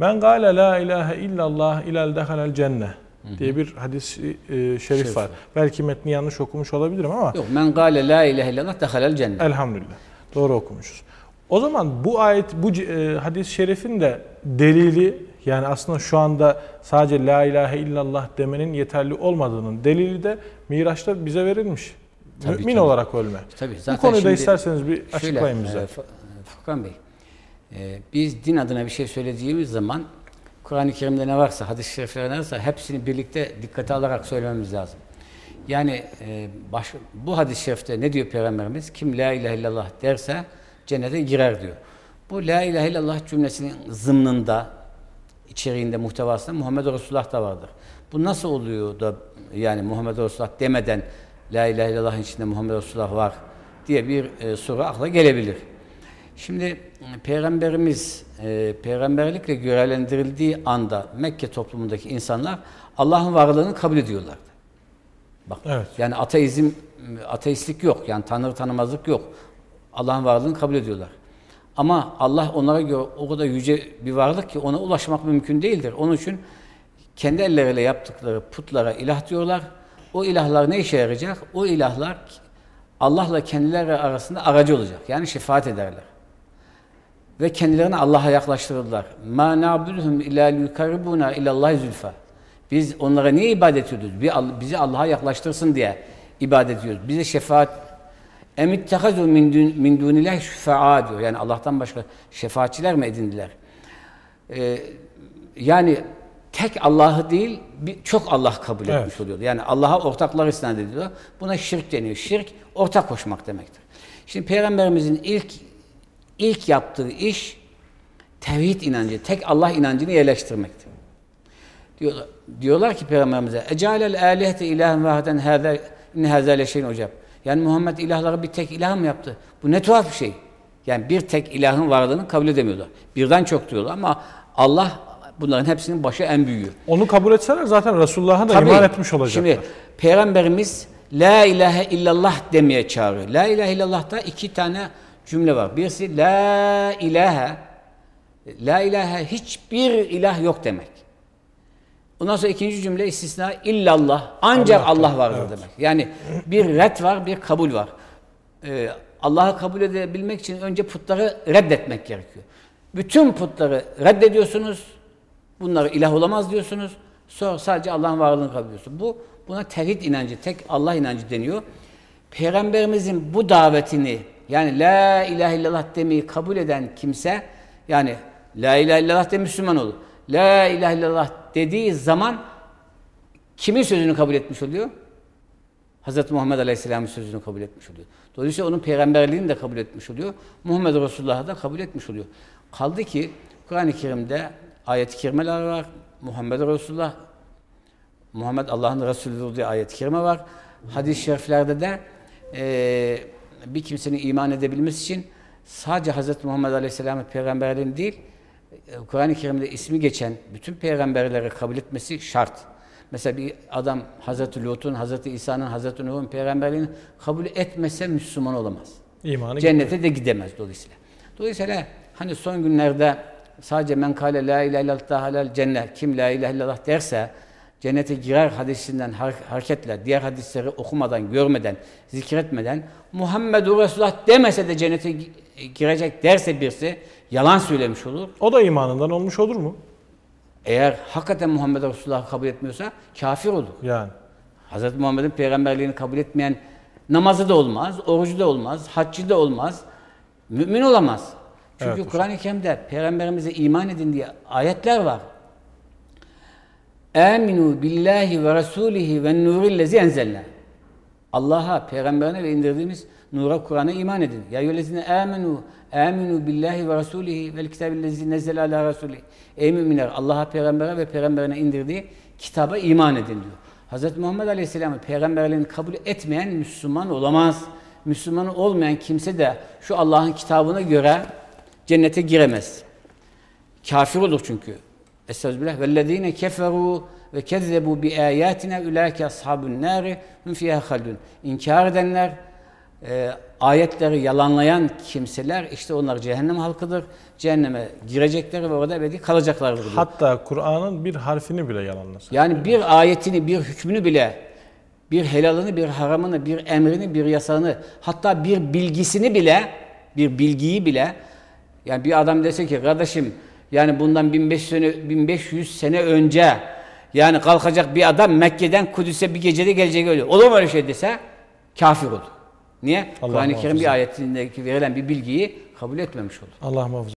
Men gâle la ilahe illallah ilal dehalel cenne diye bir hadis e, şerif, Şerif var. Belki metni yanlış okumuş olabilirim ama Yok men gâle la ilahe illallah dehalel cennet. elhamdülillah doğru okumuşuz. O zaman bu ayet, bu e, hadis-i şerifin de delili yani aslında şu anda sadece la ilahe illallah demenin yeterli olmadığının delili de Miraç'ta bize verilmiş. Tabii, Mümin tabii. olarak ölme. Tabii Bu zaten konuyu da şimdi isterseniz bir şöyle, açıklayın bize. e, Furkan Bey, e, biz din adına bir şey söylediğimiz zaman Kur'an-ı Kerim'de ne varsa, hadis-i şeriflerde ne varsa hepsini birlikte dikkate alarak söylememiz lazım. Yani e, baş, bu hadis-i şerifte ne diyor Peygamberimiz? Kim la ilahe illallah derse cennete girer diyor. Bu la ilahe illallah cümlesinin zımnında, içeriğinde, muhtevasında Muhammed Resulullah da vardır. Bu nasıl oluyor da yani Muhammed Resulullah demeden La ilahe illallah'ın içinde Muhammed Resulullah var diye bir e, soru akla gelebilir. Şimdi Peygamberimiz e, peygamberlikle görevlendirildiği anda Mekke toplumundaki insanlar Allah'ın varlığını kabul ediyorlardı. Bak, Evet. yani ateizm, ateistlik yok. Yani tanrı tanımazlık yok. Allah'ın varlığını kabul ediyorlar. Ama Allah onlara göre o kadar yüce bir varlık ki ona ulaşmak mümkün değildir. Onun için kendi elleriyle yaptıkları putlara ilah diyorlar. O ilahlar ne işe yarayacak? O ilahlar Allah'la kendileri arasında aracı olacak. Yani şefaat ederler. Ve kendilerini Allah'a yaklaştırırlar. Ma na'buduhum illa liyukarribuna ilallahi zülfa. Biz onlara niye ibadet ediyoruz? Bizi Allah'a yaklaştırsın diye ibadet ediyoruz. Bize şefaat emittehazu min dun min dunillahi şüfa'a diyor. Yani Allah'tan başka şefaatçiler mi edindiler? Ee, yani tek Allah'ı değil, bir, çok Allah kabul Evet. etmiş oluyor. Yani Allah'a ortaklar isnat ediyor. Buna şirk deniyor. Şirk ortak koşmak demektir. Şimdi Peygamberimizin ilk ilk yaptığı iş tevhid inancı, tek Allah inancını yerleştirmektir. Diyorlar, diyorlar ki Peygamberimize Ecalel alihete ilahen vahden hâzâ inne hâzâ hocam. Yani Muhammed ilahları bir tek ilah mı yaptı? Bu ne tuhaf bir şey. Yani bir tek ilahın varlığını kabul edemiyorlar. Birden çok diyorlar ama Allah bunların hepsinin başı en büyüğü. Onu kabul etseler zaten Resulullah'a da Tabii. iman etmiş olacaklar. Şimdi Peygamberimiz La ilahe illallah demeye çağırıyor. La ilahe illallah'ta iki tane cümle var. Birisi La ilahe La ilahe hiçbir ilah yok demek. Ondan sonra ikinci cümle istisna illallah ancak Allah Allah, vardır evet. demek. Yani bir red var, bir kabul var. Ee, Allah'ı kabul edebilmek için önce putları reddetmek gerekiyor. Bütün putları reddediyorsunuz. Bunları ilah olamaz diyorsunuz. Sonra sadece Allah'ın varlığını kabul ediyorsunuz. Bu buna tevhid inancı, tek Allah inancı deniyor. Peygamberimizin bu davetini yani la ilahe illallah demeyi kabul eden kimse yani la ilahe illallah de Müslüman olur. La ilahe illallah dediği zaman kimin sözünü kabul etmiş oluyor? Hz. Muhammed Aleyhisselam'ın sözünü kabul etmiş oluyor. Dolayısıyla onun peygamberliğini de kabul etmiş oluyor. Muhammed Resulullah'ı da kabul etmiş oluyor. Kaldı ki Kur'an-ı Kerim'de ayet-i kerimeler var. Muhammed Resulullah, Muhammed Allah'ın Resulüdür diye ayet-i kerime var. Hadis-i şeriflerde de eee, bir kimsenin iman edebilmesi için sadece Hz. Muhammed Aleyhisselam'ın peygamberliğini değil, e, Kur'an-ı Kerim'de ismi geçen bütün peygamberleri kabul etmesi şart. Mesela bir adam Hazreti Lut'un, Hazreti İsa'nın, Hazreti Nuh'un peygamberliğini kabul etmese Müslüman olamaz. İmanı Cennete de gidemez dolayısıyla. Dolayısıyla hani son günlerde sadece men kâle la ilahe illallah halal cennet kim la ilahe illallah derse cennete girer hadisinden har- hareketle diğer hadisleri okumadan, görmeden, zikretmeden Muhammedur Resulullah demese de cennete gi- girecek derse birisi yalan söylemiş olur. O da imanından olmuş olur mu? Eğer hakikaten Muhammed Resulullah'ı kabul etmiyorsa kafir olur. Yani. Hz. Muhammed'in peygamberliğini kabul etmeyen namazı da olmaz, orucu da olmaz, haccı da olmaz, mümin olamaz. Çünkü Evet. Kur'an-ı Kerim'de peygamberimize iman edin diye ayetler var. Aminu billahi ve rasulihi ve nurillezi enzelna. Allah'a, peygamberine ve indirdiğimiz nura Kur'an'a iman edin. Ya eyyühellezine amenu aminu billahi ve rasulihi vel kitabillezi nezzele ala rasulihi. Ey müminler Allah'a, peygambere ve peygamberine indirdiği kitaba iman edin diyor. Hz. Muhammed Aleyhisselam'ın peygamberliğini kabul etmeyen Müslüman olamaz. Müslüman olmayan kimse de şu Allah'ın kitabına göre cennete giremez. Kafir olur çünkü. Estağfirullah. Vellezine keferu ve kezzebu bi ayatina ulaike ashabun nari hum fiha halidun. İnkar edenler e, ayetleri yalanlayan kimseler işte onlar cehennem halkıdır. Cehenneme girecekler ve orada ebedi kalacaklardır diyor. Hatta Kur'an'ın bir harfini bile yalanlasa. Yani bir ayetini, bir hükmünü bile, bir helalını, bir haramını, bir emrini, bir yasağını, hatta bir bilgisini bile, bir bilgiyi bile, yani bir adam dese ki kardeşim, yani bundan 1500 sene, 1500 sene önce, yani kalkacak bir adam Mekke'den Kudüs'e bir gecede gelecek öyle. Olur mu öyle şey dese? Kafir olur. Niye? Kur'an-ı Kerim bir ayetindeki verilen bir bilgiyi kabul etmemiş olur. Allah muhafaza.